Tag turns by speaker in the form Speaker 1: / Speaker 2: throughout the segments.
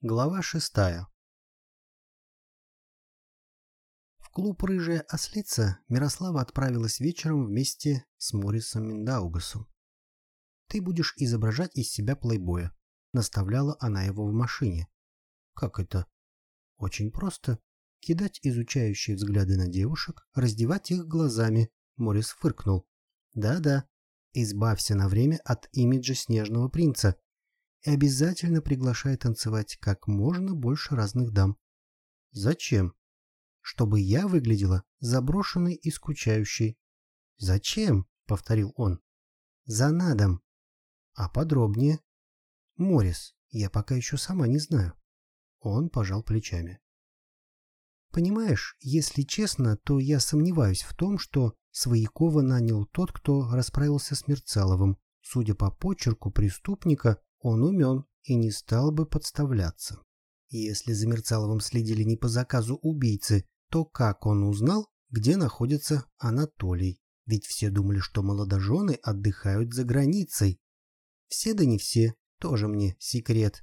Speaker 1: Глава шестая В клуб «Рыжая ослица» Мирослава отправилась вечером вместе с Морисом Миндаугасом. «Ты будешь изображать из себя плейбоя», — наставляла она его в машине. «Как это?» «Очень просто. Кидать изучающие взгляды на девушек, раздевать их глазами», — Морис фыркнул. «Да-да. Избавься на время от имиджа снежного принца и обязательно приглашай танцевать как можно больше разных дам. Зачем? Чтобы я выглядела заброшенной и скучающей. Зачем? Повторил он. За надом. А подробнее? Морис, я пока еще сама не знаю. Он пожал плечами. Понимаешь, если честно, то я сомневаюсь в том, что Своякова нанял тот, кто расправился с Мерцаловым. Судя по почерку преступника, он умен и не стал бы подставляться. Если за Мерцаловым следили не по заказу убийцы, то как он узнал, где находится Анатолий? Ведь все думали, что молодожены отдыхают за границей. Все да не все, тоже мне секрет.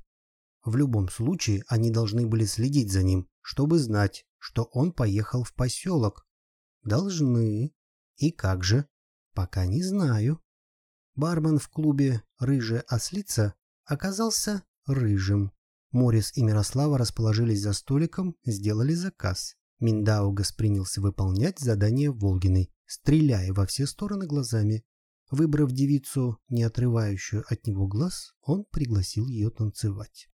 Speaker 1: В любом случае, они должны были следить за ним, чтобы знать, что он поехал в поселок. Должны. И как же? Пока не знаю. Бармен в клубе «Рыжая ослица» оказался рыжим. Морис и Мирослава расположились за столиком, сделали заказ. Миндаугас принялся выполнять задание Волгиной, стреляя во все стороны глазами. Выбрав девицу, не отрывающую от него глаз, он пригласил ее танцевать.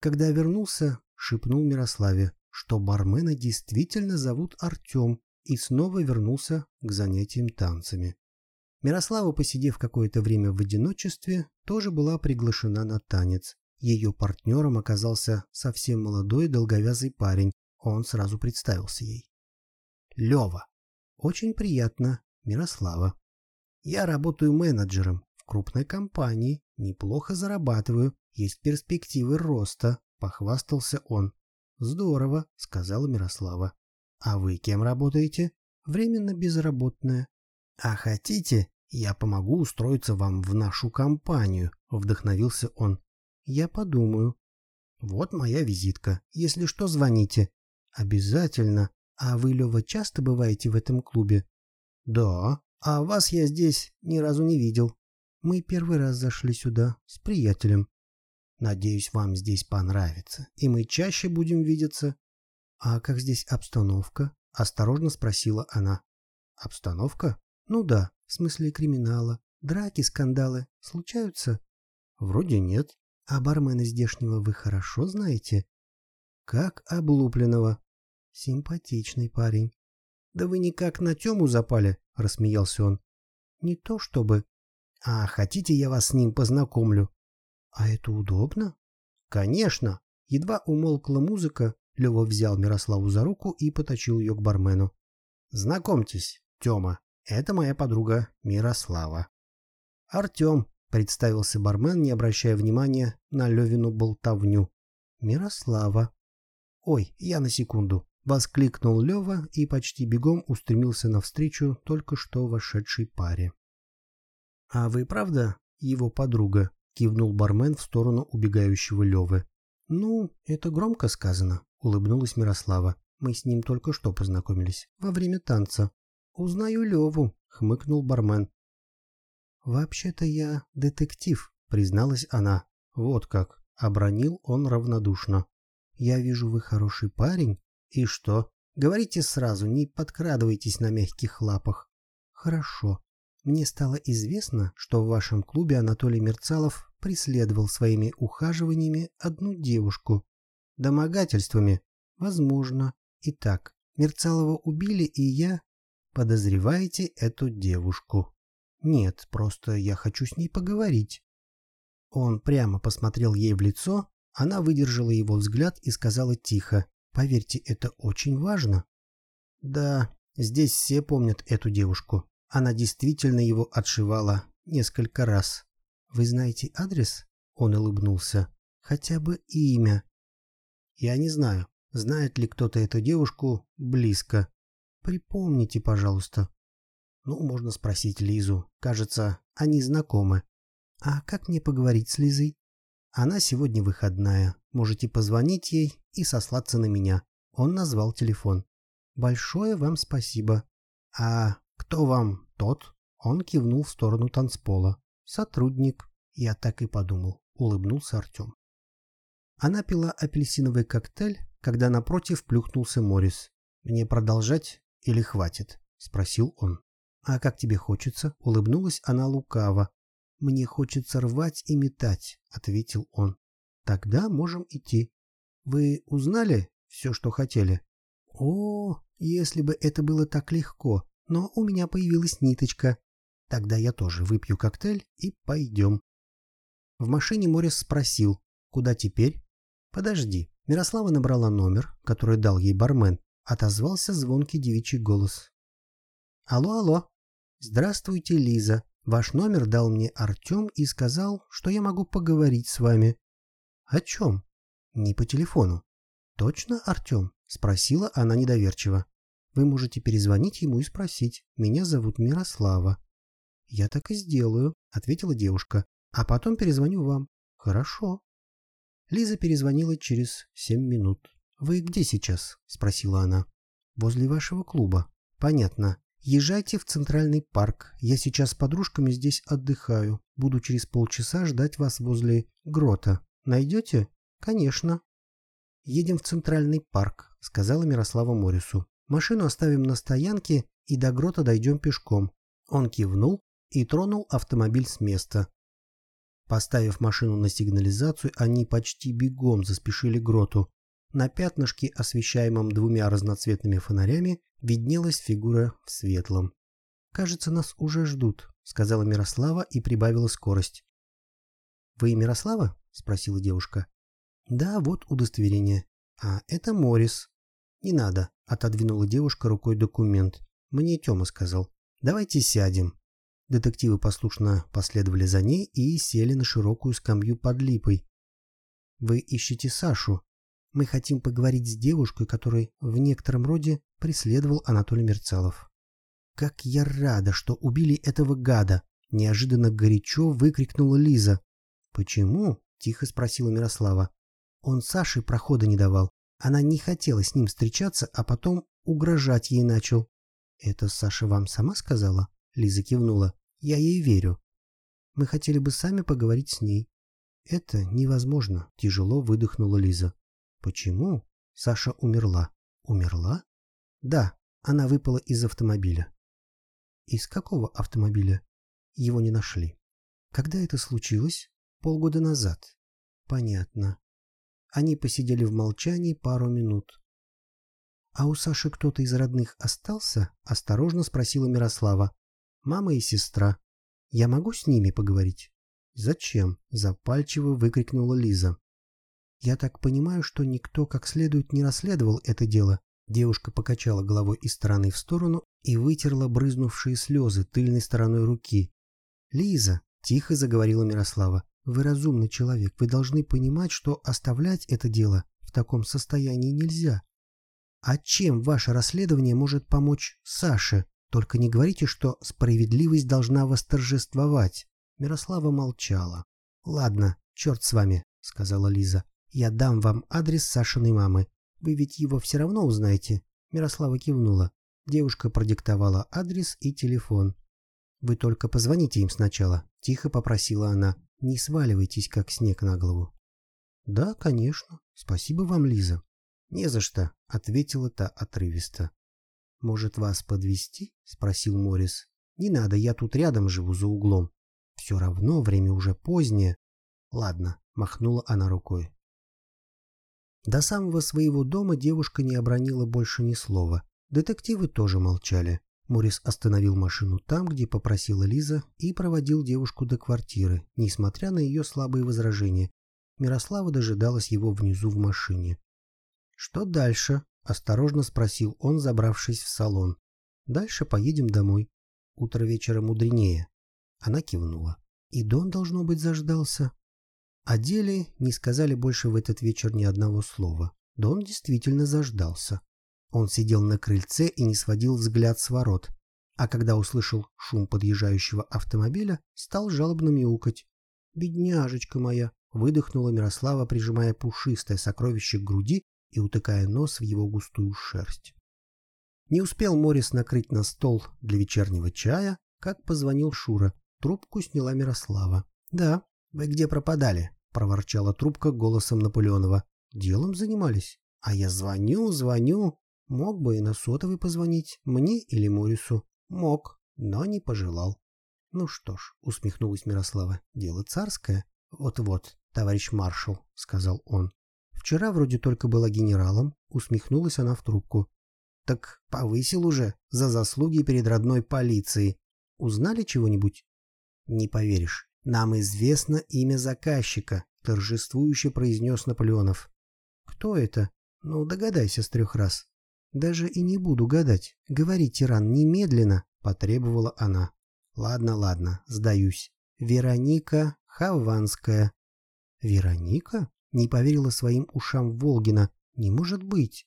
Speaker 1: Когда вернулся, шепнул Мирославе, что бармена действительно зовут Артем, и снова вернулся к занятиям танцами. Мирослава, посидев какое-то время в одиночестве, тоже была приглашена на танец. Ее партнером оказался совсем молодой долговязый парень. Он сразу представился ей. Лева. Очень приятно, Мирослава. Я работаю менеджером в крупной компании, неплохо зарабатываю, есть перспективы роста, похвастался он. Здорово, сказала Мирослава. А вы кем работаете? Временно безработная. А хотите, я помогу устроиться вам в нашу компанию, вдохновился он. Я подумаю. Вот моя визитка. Если что, звоните. Обязательно. А вы, Лева, часто бываете в этом клубе? Да. А вас я здесь ни разу не видел. Мы первый раз зашли сюда с приятелем. Надеюсь, вам здесь понравится, и мы чаще будем видеться. «А как здесь обстановка?» — осторожно спросила она. «Обстановка? Ну да, в смысле криминала. Драки, скандалы случаются?» «Вроде нет. А бармена здешнего вы хорошо знаете?» «Как облупленного». «Симпатичный парень». «Да вы никак на Тему запали?» — рассмеялся он. «Не то чтобы...» «А хотите, я вас с ним познакомлю?» «А это удобно?» «Конечно!» Едва умолкла музыка, Лева взял Мирославу за руку и потащил ее к бармену. «Знакомьтесь, Тёма, это моя подруга Мирослава». «Артём», — представился бармен, не обращая внимания на Левину болтовню. «Мирослава». «Ой, я на секунду», — воскликнул Лева и почти бегом устремился навстречу только что вошедшей паре. «А вы правда его подруга?» — кивнул бармен в сторону убегающего Левы. «Ну, это громко сказано», — улыбнулась Мирослава. «Мы с ним только что познакомились, во время танца». «Узнаю Леву», — хмыкнул бармен. «Вообще-то я детектив», — призналась она. «Вот как», — обронил он равнодушно. «Я вижу, вы хороший парень. И что? Говорите сразу, не подкрадывайтесь на мягких лапах». «Хорошо. Мне стало известно, что в вашем клубе Анатолий Мерцалов преследовал своими ухаживаниями одну девушку. Домогательствами? Возможно. Итак, Мерцалова убили, и я... Подозреваете эту девушку? Нет, просто я хочу с ней поговорить. Он прямо посмотрел ей в лицо, она выдержала его взгляд и сказала тихо. Поверьте, это очень важно. Да, здесь все помнят эту девушку. Она действительно его отшивала несколько раз. Вы знаете адрес? Он улыбнулся. Хотя бы имя. Я не знаю, знает ли кто-то эту девушку близко. Припомните, пожалуйста. Ну, можно спросить Лизу. Кажется, они знакомы. А как мне поговорить с Лизой? Она сегодня выходная. Можете позвонить ей и сослаться на меня. Он назвал телефон. Большое вам спасибо. А кто вам тот? Он кивнул в сторону танцпола. Сотрудник. Я так и подумал. Улыбнулся Артем. Она пила апельсиновый коктейль, когда напротив плюхнулся Морис. «Мне продолжать или хватит?» — спросил он. «А как тебе хочется?» — улыбнулась она лукаво. «Мне хочется рвать и метать», — ответил он. «Тогда можем идти. Вы узнали все, что хотели?» «О, если бы это было так легко, но у меня появилась ниточка. Тогда я тоже выпью коктейль и пойдем». В машине Морис спросил, куда теперь? «Подожди». Мирослава набрала номер, который дал ей бармен. Отозвался звонкий девичий голос. «Алло, алло. Здравствуйте, Лиза. Ваш номер дал мне Артем и сказал, что я могу поговорить с вами». «О чем?» «Не по телефону». «Точно, Артем?» — спросила она недоверчиво. «Вы можете перезвонить ему и спросить. Меня зовут Мирослава». «Я так и сделаю», — ответила девушка. «А потом перезвоню вам». «Хорошо». Лиза перезвонила через семь минут. «Вы где сейчас?» — спросила она. «Возле вашего клуба». «Понятно. Езжайте в Центральный парк. Я сейчас с подружками здесь отдыхаю. Буду через полчаса ждать вас возле грота. Найдете?» «Конечно». «Едем в Центральный парк», — сказала Мирослава Морису. «Машину оставим на стоянке и до грота дойдем пешком». Он кивнул и тронул автомобиль с места. Поставив машину на сигнализацию, они почти бегом заспешили к гроту. На пятнышке, освещаемом двумя разноцветными фонарями, виднелась фигура в светлом. «Кажется, нас уже ждут», — сказала Мирослава и прибавила скорость. «Вы Мирослава?» — спросила девушка. «Да, вот удостоверение. А, это Морис». «Не надо», — отодвинула девушка рукой документ. «Мне Тёма сказал. Давайте сядем». Детективы послушно последовали за ней и сели на широкую скамью под липой. «Вы ищете Сашу. Мы хотим поговорить с девушкой, которой в некотором роде преследовал Анатолий Мерцалов». «Как я рада, что убили этого гада!» — неожиданно горячо выкрикнула Лиза. «Почему?» — тихо спросила Мирослава. «Он Саше прохода не давал. Она не хотела с ним встречаться, а потом угрожать ей начал». «Это Саша вам сама сказала?» — Лиза кивнула. Я ей верю. Мы хотели бы сами поговорить с ней. Это невозможно, тяжело выдохнула Лиза. Почему? Саша умерла. Умерла? Да, она выпала из автомобиля. Из какого автомобиля? Его не нашли. Когда это случилось? Полгода назад. Понятно. Они посидели в молчании пару минут. «А у Саши кто-то из родных остался?» – осторожно спросила Мирослава мама и сестра. Я могу с ними поговорить? Зачем? Запальчиво выкрикнула Лиза. Я так понимаю, что никто как следует не расследовал это дело. Девушка покачала головой из стороны в сторону и вытерла брызнувшие слезы тыльной стороной руки. «Лиза», — тихо заговорила Мирослава, — «вы разумный человек, вы должны понимать, что оставлять это дело в таком состоянии нельзя. А чем ваше расследование может помочь Саше?» Только не говорите, что справедливость должна восторжествовать. Мирослава молчала. Ладно, черт с вами, сказала Лиза. Я дам вам адрес Сашиной мамы. Вы ведь его все равно узнаете. Мирослава кивнула. Девушка продиктовала адрес и телефон. «Вы только позвоните им сначала», — тихо попросила она. «Не сваливайтесь, как снег на голову». «Да, конечно. Спасибо вам, Лиза». «Не за что», — ответила та отрывисто. «Может, вас подвести? спросил Морис. «Не надо, я тут рядом живу за углом. Все равно время уже позднее». «Ладно», — махнула она рукой. До самого своего дома девушка не обронила больше ни слова. Детективы тоже молчали. Морис остановил машину там, где попросила Лиза, и проводил девушку до квартиры, несмотря на ее слабые возражения. Мирослава дожидалась его внизу в машине. «Что дальше?» — осторожно спросил он, забравшись в салон. «Дальше поедем домой. Утро вечера мудренее». Она кивнула. «И Дон, должно быть, заждался». О деле не сказали больше в этот вечер ни одного слова. Дон действительно заждался. Он сидел на крыльце и не сводил взгляд с ворот, а когда услышал шум подъезжающего автомобиля, стал жалобно мяукать. «Бедняжечка моя, выдохнула Мирослава, прижимая пушистое сокровище к груди и утыкая нос в его густую шерсть. Не успел Морис накрыть на стол для вечернего чая, как позвонил Шура. Трубку сняла Мирослава. «Да, вы где пропадали?» — проворчала трубка голосом Наполеонова. «Делом занимались. А я звоню, звоню. Мог бы и на сотовый позвонить, мне или Морису. Мог, но не пожелал». «Ну что ж», — усмехнулась Мирослава, — «дело царское». «Вот-вот, товарищ маршал», — сказал он. «Вчера вроде только была генералом», — усмехнулась она в трубку. «Так повысил уже за заслуги перед родной полицией. Узнали чего-нибудь?» «Не поверишь. Нам известно имя заказчика», — торжествующе произнес Наполеонов. «Кто это? Ну, догадайся с трех раз». «Даже и не буду гадать. Говори, тиран, немедленно», — потребовала она. «Ладно, ладно, сдаюсь. Вероника Хованская». «Вероника?» — не поверила своим ушам Волгина. «Не может быть».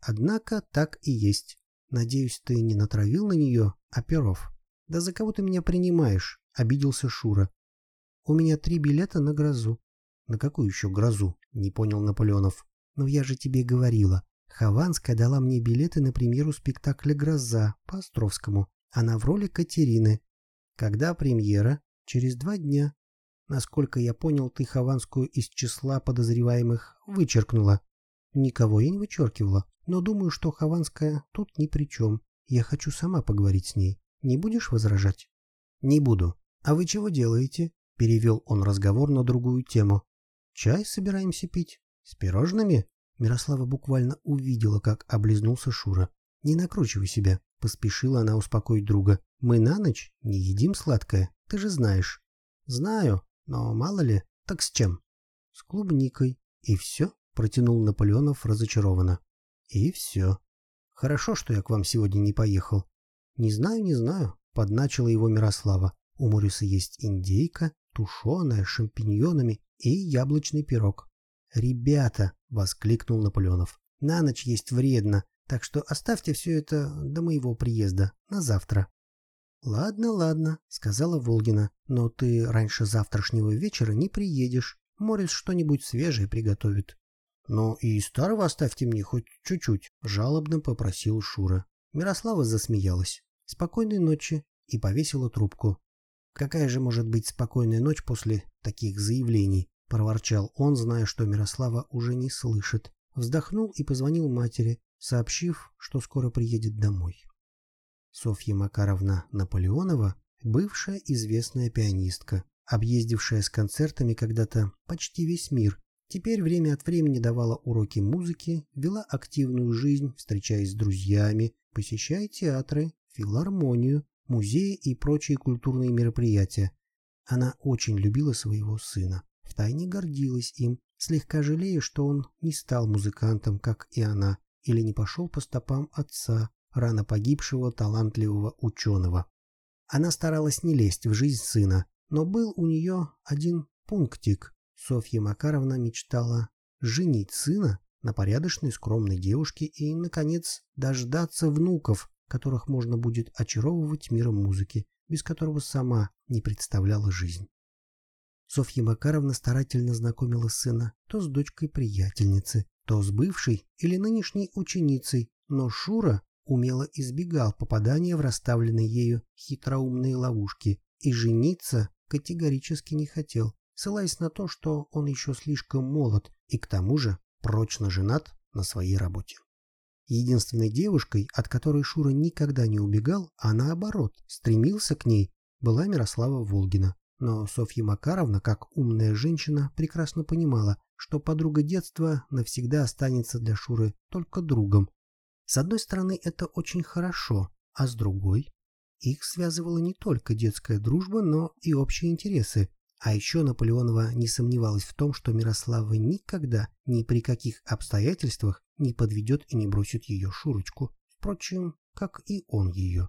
Speaker 1: Однако так и есть. Надеюсь, ты не натравил на нее оперов. Да за кого ты меня принимаешь? Обиделся Шура. У меня три билета на грозу. На какую еще грозу? Не понял Наполеонов. Но я же тебе говорила. Хованская дала мне билеты на премьеру спектакля «Гроза» по Островскому. Она в роли Катерины. Когда премьера? Через два дня. Насколько я понял, ты Хованскую из числа подозреваемых вычеркнула. Никого я не вычеркивала, но думаю, что Хованская тут ни при чем. Я хочу сама поговорить с ней. Не будешь возражать? Не буду. А вы чего делаете? Перевел он разговор на другую тему. Чай собираемся пить. С пирожными? Мирослава буквально увидела, как облизнулся Шура. Не накручивай себя, поспешила она успокоить друга. Мы на ночь не едим сладкое, ты же знаешь. Знаю, но мало ли, так с чем? С клубникой. И все? Протянул Наполеонов разочарованно. И все. Хорошо, что я к вам сегодня не поехал. Не знаю, не знаю, подначила его Мирослава. У Мориса есть индейка, тушеная, с шампиньонами и яблочный пирог. «Ребята!» — воскликнул Наполеонов. «На ночь есть вредно, так что оставьте все это до моего приезда, на завтра». «Ладно, ладно», — сказала Волгина, — «но ты раньше завтрашнего вечера не приедешь. Морис что-нибудь свежее приготовит». «Ну и старого оставьте мне хоть чуть-чуть», — жалобно попросил Шура. Мирослава засмеялась. «Спокойной ночи» и повесила трубку. «Какая же может быть спокойная ночь после таких заявлений?» — проворчал он, зная, что Мирослава уже не слышит. Вздохнул и позвонил матери, сообщив, что скоро приедет домой. Софья Макаровна Наполеонова — бывшая известная пианистка, объездившая с концертами когда-то почти весь мир Теперь время от времени давала уроки музыки, вела активную жизнь, встречаясь с друзьями, посещая театры, филармонию, музеи и прочие культурные мероприятия. Она очень любила своего сына, втайне гордилась им, слегка жалея, что он не стал музыкантом, как и она, или не пошел по стопам отца, рано погибшего талантливого ученого. Она старалась не лезть в жизнь сына, но был у нее один пунктик, Софья Макаровна мечтала женить сына на порядочной скромной девушке и, наконец, дождаться внуков, которых можно будет очаровывать миром музыки, без которого сама не представляла жизнь. Софья Макаровна старательно знакомила сына то с дочкой приятельницы, то с бывшей или нынешней ученицей, но Шура умело избегал попадания в расставленные ею хитроумные ловушки и жениться категорически не хотел, ссылаясь на то, что он еще слишком молод и к тому же прочно женат на своей работе. Единственной девушкой, от которой Шура никогда не убегал, а наоборот, стремился к ней, была Мирослава Волгина. Но Софья Макаровна, как умная женщина, прекрасно понимала, что подруга детства навсегда останется для Шуры только другом. С одной стороны, это очень хорошо, а с другой... Их связывала не только детская дружба, но и общие интересы, а еще Наполеонова не сомневалась в том, что Мирослава никогда, ни при каких обстоятельствах не подведет и не бросит ее Шурочку, впрочем, как и он ее.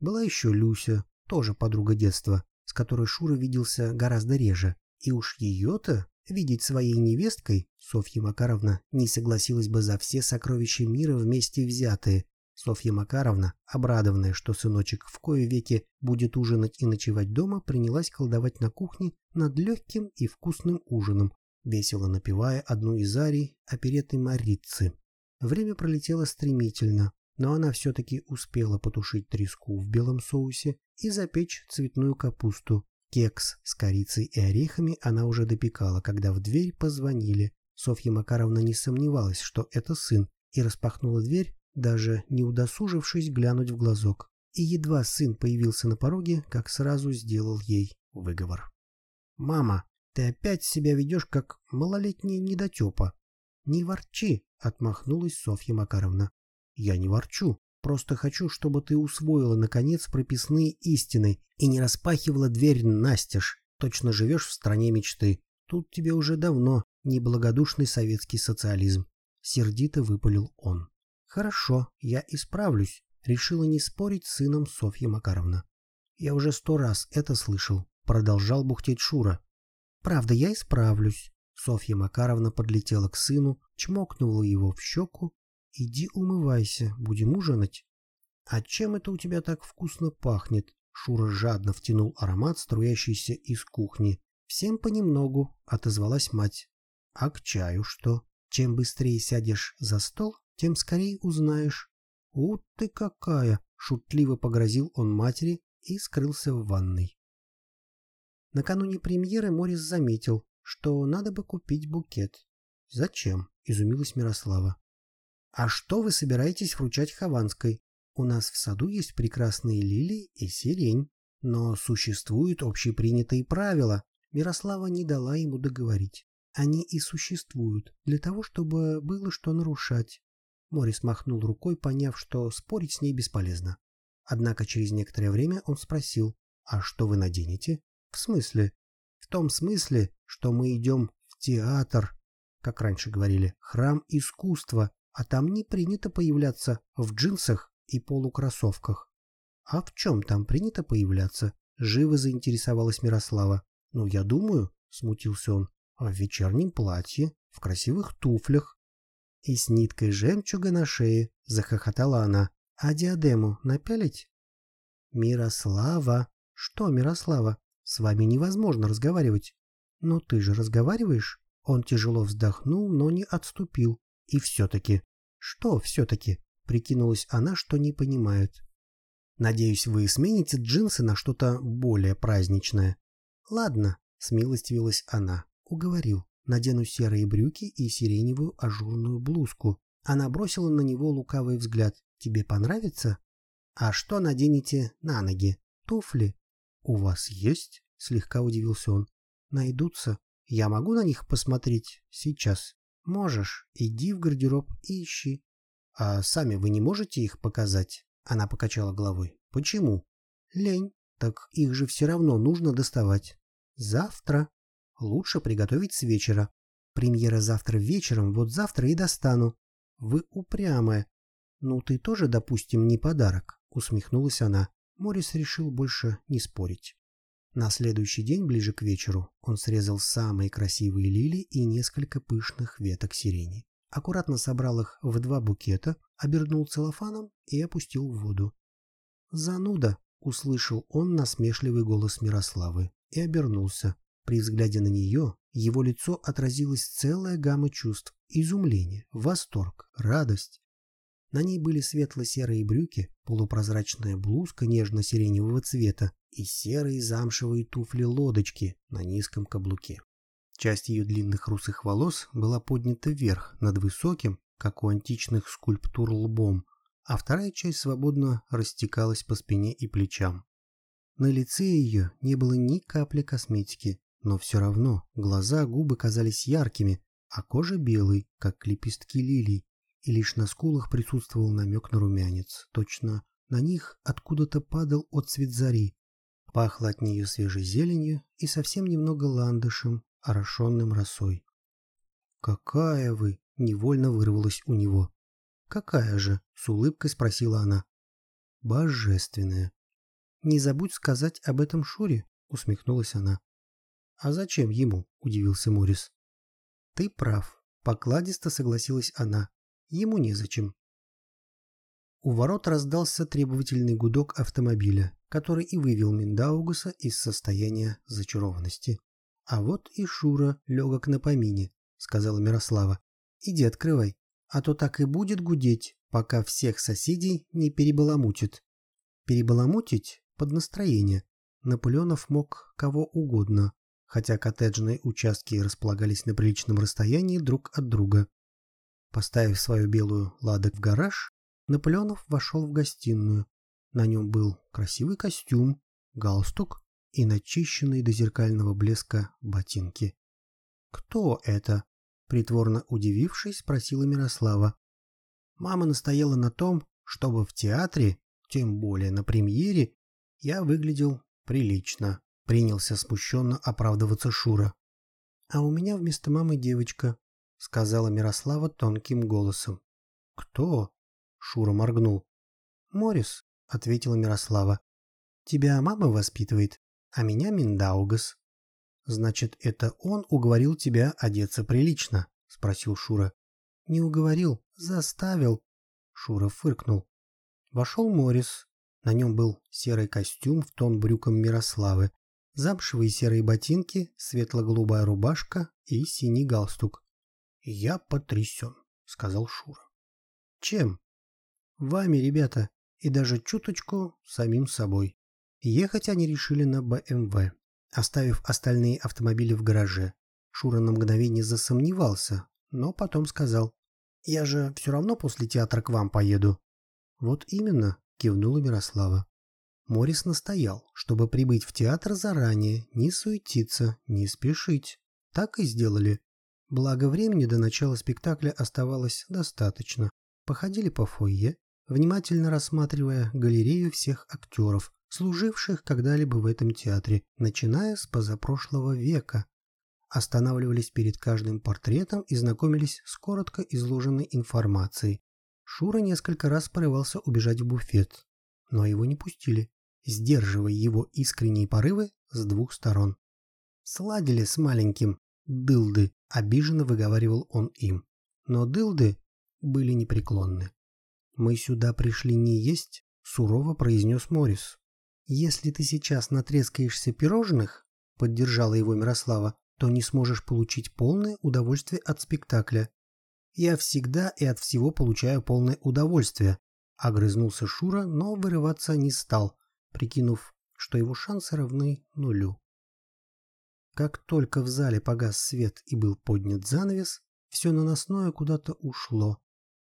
Speaker 1: Была еще Люся, тоже подруга детства, с которой Шура виделся гораздо реже, и уж ее-то видеть своей невесткой Софья Макаровна не согласилась бы за все сокровища мира вместе взятые, Софья Макаровна, обрадованная, что сыночек в кое веки будет ужинать и ночевать дома, принялась колдовать на кухне над легким и вкусным ужином, весело напевая одну из арий опереты Марицы. Время пролетело стремительно, но она все-таки успела потушить треску в белом соусе и запечь цветную капусту. Кекс с корицей и орехами она уже допекала, когда в дверь позвонили. Софья Макаровна не сомневалась, что это сын, и распахнула дверь, даже не удосужившись глянуть в глазок. И едва сын появился на пороге, как сразу сделал ей выговор. «Мама, ты опять себя ведешь, как малолетняя недотепа». «Не ворчи», — отмахнулась Софья Макаровна. «Я не ворчу. Просто хочу, чтобы ты усвоила, наконец, прописные истины и не распахивала дверь настежь. Точно живешь в стране мечты. Тут тебе уже давно неблагодушный советский социализм. Сердито выпалил он. Хорошо, я исправлюсь. Решила не спорить с сыном Софья Макаровна. Я уже сто раз это слышал. Продолжал бухтеть Шура. Правда, я исправлюсь. Софья Макаровна подлетела к сыну, чмокнула его в щеку. Иди умывайся, будем ужинать. А чем это у тебя так вкусно пахнет? Шура жадно втянул аромат, струящийся из кухни. «Всем понемногу», — отозвалась мать. «А к чаю что? Чем быстрее сядешь за стол, тем скорее узнаешь». «У ты какая!» — шутливо погрозил он матери и скрылся в ванной. Накануне премьеры Морис заметил, что надо бы купить букет. «Зачем?» — изумилась Мирослава. «А что вы собираетесь вручать Хованской? У нас в саду есть прекрасные лилии и сирень, но существуют общепринятые правила, Мирослава не дала ему договорить. Они и существуют для того, чтобы было что нарушать. Морис махнул рукой, поняв, что спорить с ней бесполезно. Однако через некоторое время он спросил, «А что вы наденете?» «В смысле?» «В том смысле, что мы идем в театр, как раньше говорили, храм искусства, а там не принято появляться в джинсах и полукроссовках». «А в чем там принято появляться?» Живо заинтересовалась Мирослава. «Ну, я думаю», — смутился он, — «в вечернем платье, в красивых туфлях». И с ниткой жемчуга на шее захохотала она. «А диадему напялить?» «Мирослава!» «Что, Мирослава? С вами невозможно разговаривать». «Ну ты же разговариваешь?» Он тяжело вздохнул, но не отступил. И все-таки... «Что все-таки?» Прикинулась она, что не понимает. «Надеюсь, вы смените джинсы на что-то более праздничное». «Ладно», — смилостивилась она. Уговорил. Надену серые брюки и сиреневую ажурную блузку. Она бросила на него лукавый взгляд. «Тебе понравится?» «А что наденете на ноги? Туфли?» «У вас есть?» — слегка удивился он. «Найдутся. Я могу на них посмотреть сейчас?» «Можешь. Иди в гардероб и ищи». «А сами вы не можете их показать?» Она покачала головой. «Почему?» «Лень. Так их же все равно нужно доставать. Завтра. Лучше приготовить с вечера. Премьера завтра вечером, вот завтра и достану. Вы упрямая. Ну ты тоже, допустим, не подарок, усмехнулась она. Морис решил больше не спорить. На следующий день, ближе к вечеру, он срезал самые красивые лилии и несколько пышных веток сирени. Аккуратно собрал их в два букета, обернул целлофаном и опустил в воду. «Зануда!» услышал он насмешливый голос Мирославы и обернулся. При взгляде на нее его лицо отразилась целая гамма чувств – изумление, восторг, радость. На ней были светло-серые брюки, полупрозрачная блузка нежно-сиреневого цвета и серые замшевые туфли-лодочки на низком каблуке. Часть ее длинных русых волос была поднята вверх над высоким, как у античных скульптур, лбом, а вторая часть свободно растекалась по спине и плечам. На лице ее не было ни капли косметики, но все равно глаза, губы казались яркими, а кожа белой, как лепестки лилий, и лишь на скулах присутствовал намек на румянец. Точно на них откуда-то падал отцвет зари. Пахло от нее свежей зеленью и совсем немного ландышем, орошенным росой. «Какая вы!» — невольно вырвалось у него. «Какая же?» — с улыбкой спросила она. «Божественная». «Не забудь сказать об этом Шуре», — усмехнулась она. «А зачем ему?» — удивился Морис. «Ты прав», — покладисто согласилась она. «Ему незачем». У ворот раздался требовательный гудок автомобиля, который и вывел Миндаугуса из состояния зачарованности. «А вот и Шура легок на помине», — сказала Мирослава. «Иди открывай, а то так и будет гудеть, пока всех соседей не перебаламутит». Перебаламутить под настроение. Наполеонов мог кого угодно, хотя коттеджные участки располагались на приличном расстоянии друг от друга. Поставив свою белую ладок в гараж, Наполеонов вошел в гостиную. На нем был красивый костюм, галстук и начищенные до зеркального блеска ботинки. «Кто это?» — притворно удивившись, спросила Мирослава. Мама настояла на том, чтобы в театре, тем более на премьере, я выглядел прилично. Принялся смущенно оправдываться Шура. «А у меня вместо мамы девочка», — сказала Мирослава тонким голосом. «Кто?» — Шура моргнул. «Морис», — ответила Мирослава. «Тебя мама воспитывает, а меня Миндаугас». «Значит, это он уговорил тебя одеться прилично?» — спросил Шура. «Не уговорил, заставил». Шура фыркнул. Вошел Морис. На нем был серый костюм в тон брюкам Мирославы, замшевые серые ботинки, светло-голубая рубашка и синий галстук. «Я потрясен», — сказал Шура. «Чем?» «Вами, ребята, и даже чуточку самим собой». Ехать они решили на БМВ, оставив остальные автомобили в гараже. Шура на мгновение засомневался, но потом сказал. «Я же все равно после театра к вам поеду». «Вот именно», — кивнула Мирослава. Морис настоял, чтобы прибыть в театр заранее, не суетиться, не спешить. Так и сделали. Благо времени до начала спектакля оставалось достаточно. Походили по фойе, внимательно рассматривая галерею всех актеров, служивших когда-либо в этом театре, начиная с позапрошлого века. Останавливались перед каждым портретом и знакомились с коротко изложенной информацией. Шура несколько раз порывался убежать в буфет, но его не пустили сдерживая его искренние порывы с двух сторон. «Сладили с маленьким, дылды», — обиженно выговаривал он им. Но дылды были непреклонны. «Мы сюда пришли не есть», — сурово произнес Морис. «Если ты сейчас натрескаешься пирожных», — поддержала его Мирослава, «то не сможешь получить полное удовольствие от спектакля». «Я всегда и от всего получаю полное удовольствие», — огрызнулся Шура, но вырываться не стал, прикинув, что его шансы равны нулю. Как только в зале погас свет и был поднят занавес, все наносное куда-то ушло,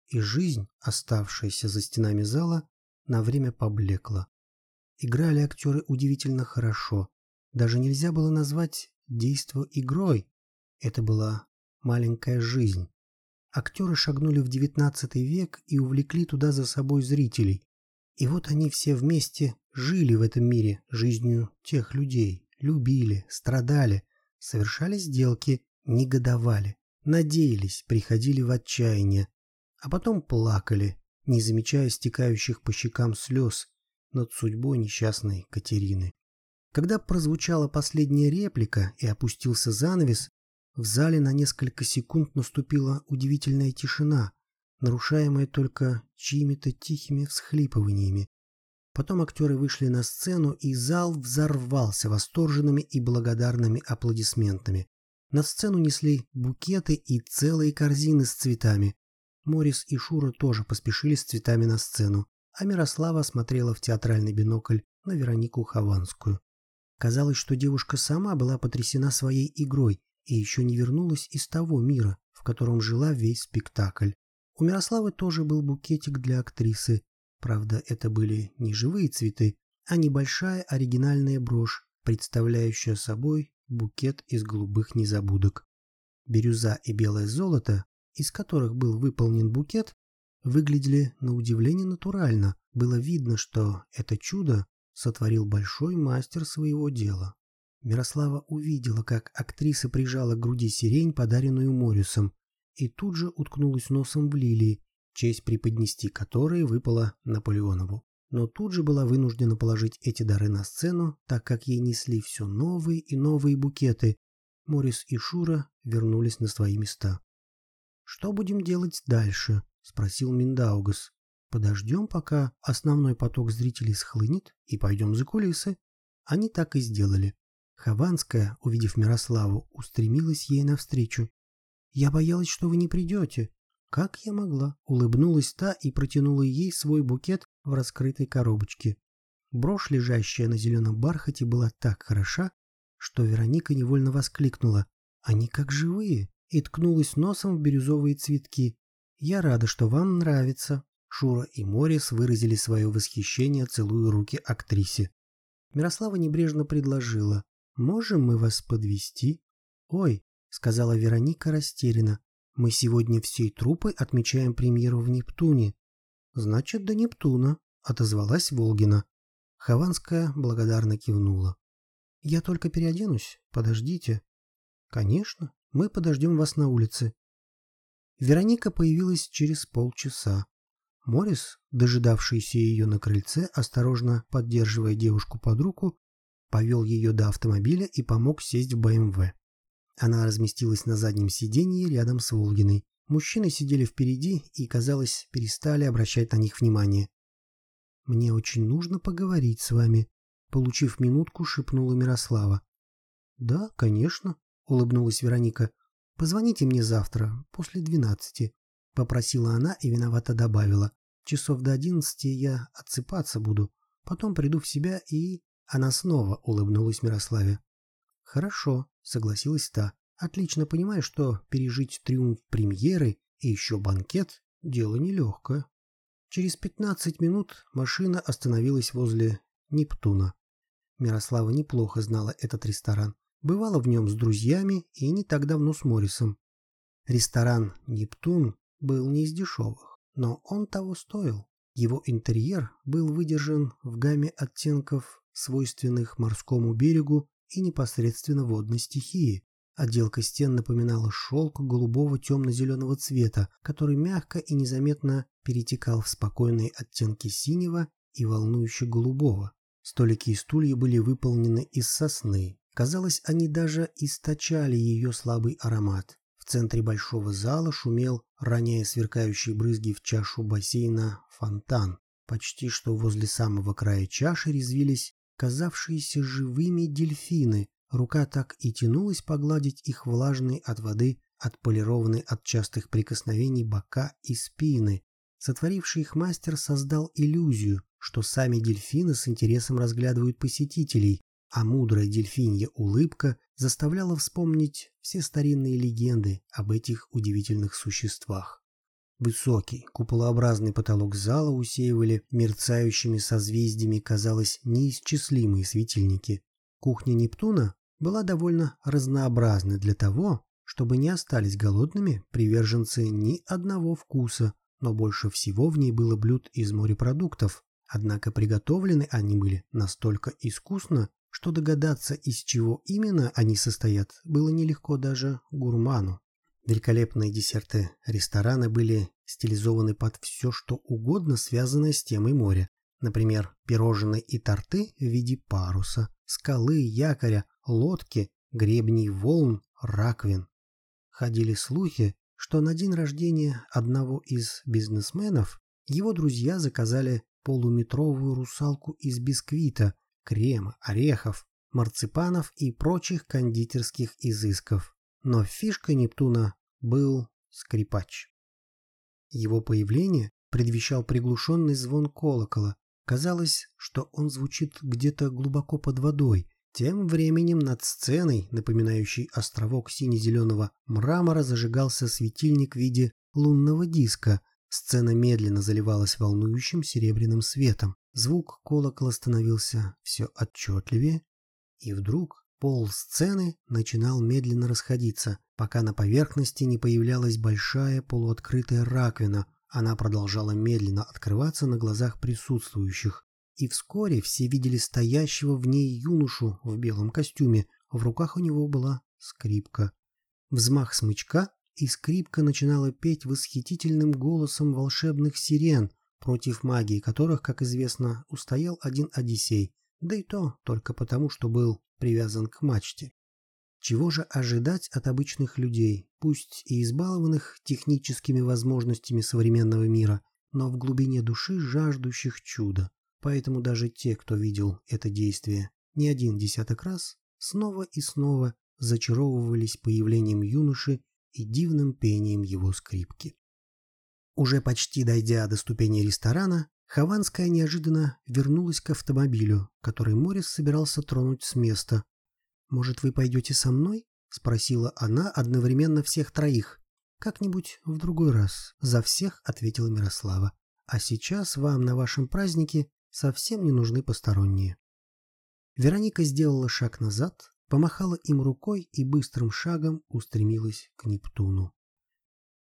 Speaker 1: и жизнь, оставшаяся за стенами зала, на время поблекла. Играли актеры удивительно хорошо. Даже нельзя было назвать действо игрой. Это была маленькая жизнь. Актеры шагнули в девятнадцатый век и увлекли туда за собой зрителей. И вот они все вместе жили в этом мире жизнью тех людей, любили, страдали, совершали сделки, негодовали, надеялись, приходили в отчаяние, а потом плакали, не замечая стекающих по щекам слез над судьбой несчастной Катерины. Когда прозвучала последняя реплика и опустился занавес, в зале на несколько секунд наступила удивительная тишина, нарушаемая только чьими-то тихими всхлипываниями. Потом актеры вышли на сцену, и зал взорвался восторженными и благодарными аплодисментами. На сцену несли букеты и целые корзины с цветами. Морис и Шура тоже поспешили с цветами на сцену, а Мирослава смотрела в театральный бинокль на Веронику Хованскую. Казалось, что девушка сама была потрясена своей игрой и еще не вернулась из того мира, в котором жила весь спектакль. У Мирославы тоже был букетик для актрисы, Правда, это были не живые цветы, а небольшая оригинальная брошь, представляющая собой букет из голубых незабудок. Бирюза и белое золото, из которых был выполнен букет, выглядели на удивление натурально. Было видно, что это чудо сотворил большой мастер своего дела. Мирослава увидела, как актриса прижала к груди сирень, подаренную Морисом, и тут же уткнулась носом в лилии, честь преподнести которой выпала Наполеонову. Но тут же была вынуждена положить эти дары на сцену, так как ей несли все новые и новые букеты. Морис и Шура вернулись на свои места. «Что будем делать дальше?» — спросил Миндаугас. Подождем, пока основной поток зрителей схлынет, и пойдем за кулисы. Они так и сделали. Хованская, увидев Мирославу, устремилась ей навстречу. «Я боялась, что вы не придете». «Как я могла?» — улыбнулась та и протянула ей свой букет в раскрытой коробочке. Брошь, лежащая на зеленом бархате, была так хороша, что Вероника невольно воскликнула. «Они как живые!» и ткнулась носом в бирюзовые цветки. «Я рада, что вам нравится». Шура и Морис выразили свое восхищение, целуя руки актрисе. Мирослава небрежно предложила. «Можем мы вас подвести? «Ой», — сказала Вероника растерянно, — «мы сегодня всей труппой отмечаем премьеру в Нептуне». «Значит, до Нептуна», — отозвалась Волгина. Хованская благодарно кивнула. «Я только переоденусь. Подождите». «Конечно, мы подождем вас на улице». Вероника появилась через полчаса. Морис, дожидавшийся ее на крыльце, осторожно поддерживая девушку под руку, повел ее до автомобиля и помог сесть в БМВ. Она разместилась на заднем сиденье рядом с Волгиной. Мужчины сидели впереди и, казалось, перестали обращать на них внимание. «Мне очень нужно поговорить с вами», — получив минутку, шепнула Мирослава. «Да, конечно», — улыбнулась Вероника. «Позвоните мне завтра, после двенадцати», — попросила она и виновато добавила. «Часов до одиннадцати я отсыпаться буду, потом приду в себя и...» Она снова улыбнулась Мирославе. «Хорошо», — согласилась та. «Отлично понимаю, что пережить триумф премьеры и еще банкет — дело нелегкое». Через пятнадцать минут машина остановилась возле Нептуна. Мирослава неплохо знала этот ресторан. Бывала в нем с друзьями и не так давно с Моррисом. Ресторан «Нептун» был не из дешевых, но он того стоил. Его интерьер был выдержан в гамме оттенков, свойственных морскому берегу и непосредственно водной стихии. Отделка стен напоминала шелк голубого темно-зеленого цвета, который мягко и незаметно перетекал в спокойные оттенки синего и волнующе голубого. Столики и стулья были выполнены из сосны. Казалось, они даже источали ее слабый аромат. В центре большого зала шумел, роняя сверкающие брызги в чашу бассейна, фонтан. Почти что возле самого края чаши резвились казавшиеся живыми дельфины. Рука так и тянулась погладить их влажные от воды, отполированные от частых прикосновений бока и спины. Сотворивший их мастер создал иллюзию, что сами дельфины с интересом разглядывают посетителей, а мудрая дельфинья улыбка заставляла вспомнить все старинные легенды об этих удивительных существах. Высокий, куполообразный потолок зала усеивали мерцающими созвездиями, казалось, неисчислимые светильники. Кухня Нептуна была довольно разнообразной для того, чтобы не остались голодными приверженцы ни одного вкуса, но больше всего в ней было блюд из морепродуктов, однако приготовлены они были настолько искусно, что догадаться, из чего именно они состоят, было нелегко даже гурману. Великолепные десерты ресторана были стилизованы под все, что угодно, связанное с темой моря. Например, пирожные и торты в виде паруса, скалы, якоря, лодки, гребней волн, раковин. Ходили слухи, что на день рождения одного из бизнесменов его друзья заказали полуметровую русалку из бисквита, крема, орехов, марципанов и прочих кондитерских изысков. Но фишкой Нептуна был скрипач. Его появление предвещал приглушенный звон колокола. Казалось, что он звучит где-то глубоко под водой. Тем временем над сценой, напоминающей островок сине-зеленого мрамора, зажигался светильник в виде лунного диска. Сцена медленно заливалась волнующим серебряным светом. Звук колокола становился все отчетливее. И вдруг пол сцены начинал медленно расходиться пока на поверхности не появлялась большая полуоткрытая раковина. Она продолжала медленно открываться на глазах присутствующих. И вскоре все видели стоящего в ней юношу в белом костюме. В руках у него была скрипка. Взмах смычка, и скрипка начинала петь восхитительным голосом волшебных сирен, против магии которых, как известно, устоял один Одиссей, да и то только потому, что был привязан к мачте. Чего же ожидать от обычных людей, пусть и избалованных техническими возможностями современного мира? но в глубине души жаждущих чуда. Поэтому даже те, кто видел это действие не один десяток раз, снова и снова зачаровывались появлением юноши и дивным пением его скрипки. Уже почти дойдя до ступени ресторана, Хованская неожиданно вернулась к автомобилю, который Морис собирался тронуть с места. «Может, вы пойдете со мной?» — спросила она одновременно всех троих. «Как-нибудь в другой раз», — за всех ответила Мирослава. «А сейчас вам на вашем празднике совсем не нужны посторонние». Вероника сделала шаг назад, помахала им рукой и быстрым шагом устремилась к Нептуну.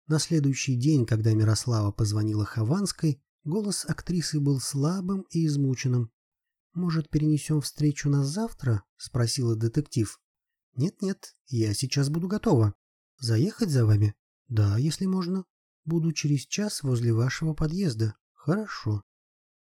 Speaker 1: На следующий день, когда Мирослава позвонила Хованской, Голос актрисы был слабым и измученным. «Может, перенесем встречу на завтра?» — спросила детектив. «Нет-нет, я сейчас буду готова. Заехать за вами?» «Да, если можно. Буду через час возле вашего подъезда. Хорошо».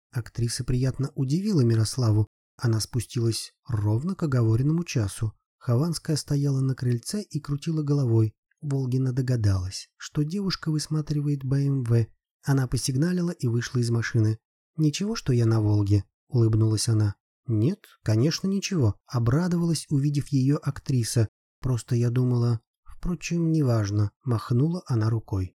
Speaker 1: Актриса приятно удивила Мирославу. Она спустилась ровно к оговоренному часу. Хованская стояла на крыльце и крутила головой. Волгина догадалась, что девушка высматривает БМВ, она посигналила и вышла из машины. «Ничего, что я на Волге?» — улыбнулась она. «Нет, конечно, ничего», — обрадовалась, увидев ее актриса. «Просто я думала...» Впрочем, неважно, махнула она рукой.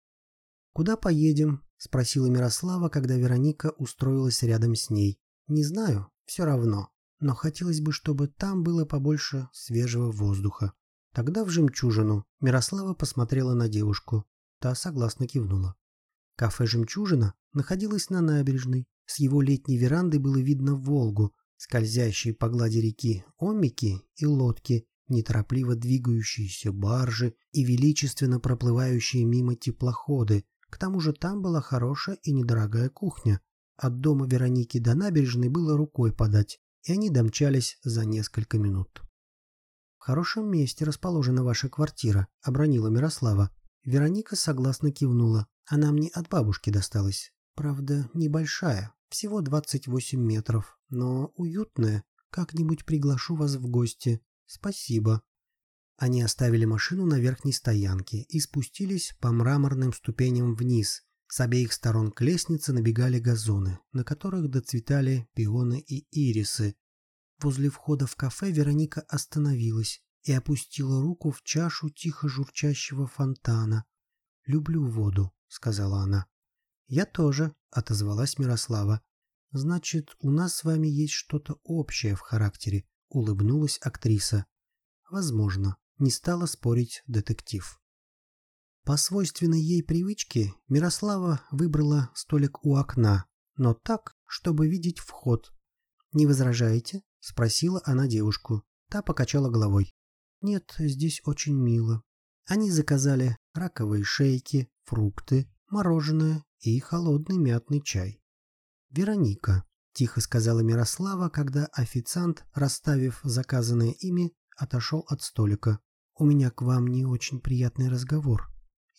Speaker 1: «Куда поедем?» — спросила Мирослава, когда Вероника устроилась рядом с ней. «Не знаю, все равно. Но хотелось бы, чтобы там было побольше свежего воздуха». Тогда в жемчужину Мирослава посмотрела на девушку. Та согласно кивнула. Кафе «Жемчужина» находилось на набережной. С его летней веранды было видно Волгу, скользящие по глади реки омики и лодки, неторопливо двигающиеся баржи и величественно проплывающие мимо теплоходы. К тому же там была хорошая и недорогая кухня. От дома Вероники до набережной было рукой подать, и они домчались за несколько минут. «В хорошем месте расположена ваша квартира», — обронила Мирослава. Вероника согласно кивнула. Она мне от бабушки досталась. Правда, небольшая, всего 28 метров, но уютная. Как-нибудь приглашу вас в гости. Спасибо. Они оставили машину на верхней стоянке и спустились по мраморным ступеням вниз. С обеих сторон к лестнице набегали газоны, на которых доцветали пионы и ирисы. Возле входа в кафе Вероника остановилась и опустила руку в чашу тихо журчащего фонтана. «Люблю воду», — сказала она. «Я тоже», — отозвалась Мирослава. «Значит, у нас с вами есть что-то общее в характере», — улыбнулась актриса. «Возможно», — не стала спорить детектив. По свойственной ей привычке Мирослава выбрала столик у окна, но так, чтобы видеть вход. «Не возражаете?» — спросила она девушку. Та покачала головой. «Нет, здесь очень мило». Они заказали раковые шейки, фрукты, мороженое и холодный мятный чай. «Вероника», — тихо сказала Мирослава, когда официант, расставив заказанное ими, отошел от столика. «У меня к вам не очень приятный разговор».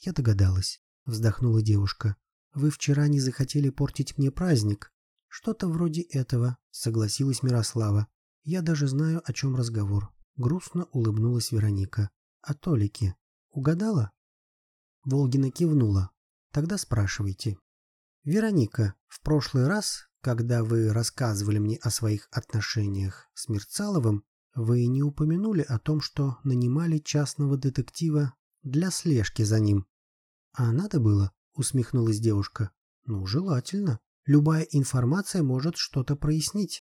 Speaker 1: «Я догадалась», — вздохнула девушка. «Вы вчера не захотели портить мне праздник». «Что-то вроде этого», — согласилась Мирослава. «Я даже знаю, о чем разговор». Грустно улыбнулась Вероника. «О Толике. Угадала?» Волгина кивнула. Тогда спрашивайте. Вероника, в прошлый раз, когда вы рассказывали мне о своих отношениях с Мерцаловым, вы не упомянули о том, что нанимали частного детектива для слежки за ним. А надо было, усмехнулась девушка. Ну, желательно. Любая информация может что-то прояснить.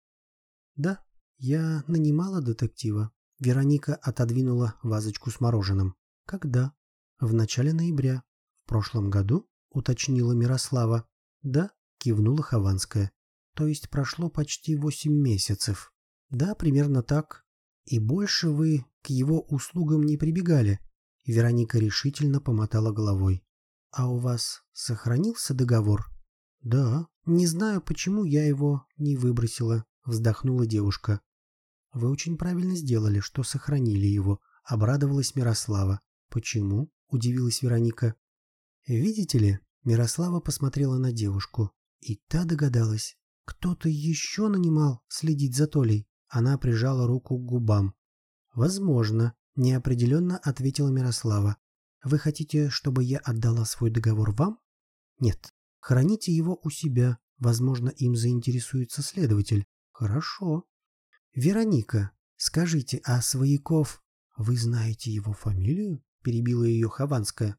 Speaker 1: Да, я нанимала детектива. Вероника отодвинула вазочку с мороженым. Когда? В начале ноября. В прошлом году? Уточнила Мирослава. Да, кивнула Хованская. То есть прошло почти восемь месяцев. Да, примерно так. И больше вы к его услугам не прибегали. Вероника решительно помотала головой. А у вас сохранился договор? Да. Не знаю, почему я его не выбросила, вздохнула девушка. Вы очень правильно сделали, что сохранили его, обрадовалась Мирослава. Почему? — удивилась Вероника. «Видите ли?» — Мирослава посмотрела на девушку. И та догадалась. «Кто-то еще нанимал следить за Толей?» Она прижала руку к губам. «Возможно», — неопределенно ответила Мирослава. «Вы хотите, чтобы я отдала свой договор вам?» «Нет. Храните его у себя. Возможно, им заинтересуется следователь. Хорошо. Вероника, скажите, а Свояков... Вы знаете его фамилию? Перебила ее Хованская.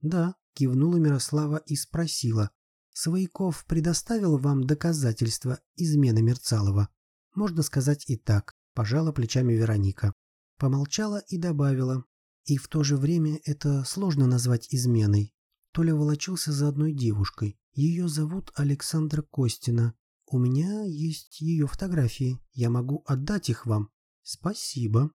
Speaker 1: Да, кивнула Мирослава и спросила. Свояков предоставил вам доказательства измены Мерцалова? Можно сказать и так, пожала плечами Вероника. Помолчала и добавила. И в то же время это сложно назвать изменой. Толя волочился за одной девушкой. Ее зовут Александра Костина. У меня есть ее фотографии. Я могу отдать их вам. Спасибо.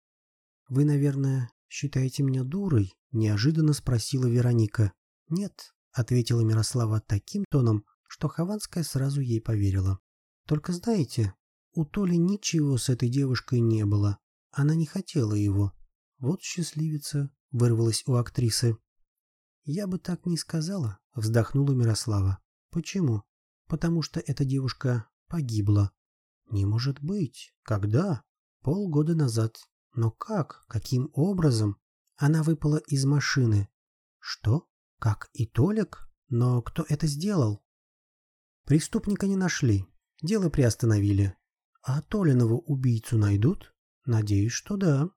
Speaker 1: Вы, наверное, считаете меня дурой? Неожиданно спросила Вероника. Нет, ответила Мирослава таким тоном, что Хованская сразу ей поверила. Только знаете, у Толи ничего с этой девушкой не было. Она не хотела его. Вот счастливица, вырвалась у актрисы. Я бы так не сказала, вздохнула Мирослава. Почему? Потому что эта девушка погибла. Не может быть. Когда? Полгода назад. Но как? Каким образом? Она выпала из машины. Что? Как и Толик? Но кто это сделал? Преступника не нашли. Дело приостановили. А Толиного убийцу найдут? Надеюсь, что да.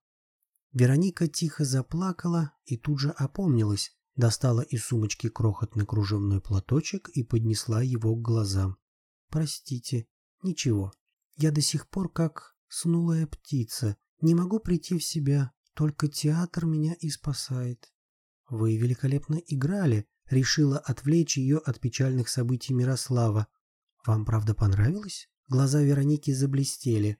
Speaker 1: Вероника тихо заплакала и тут же опомнилась, достала из сумочки крохотный кружевной платочек и поднесла его к глазам. «Простите, ничего. Я до сих пор как снулая птица, не могу прийти в себя, только театр меня и спасает». «Вы великолепно играли», — решила отвлечь ее от печальных событий Мирослава. «Вам правда понравилось?» Глаза Вероники заблестели.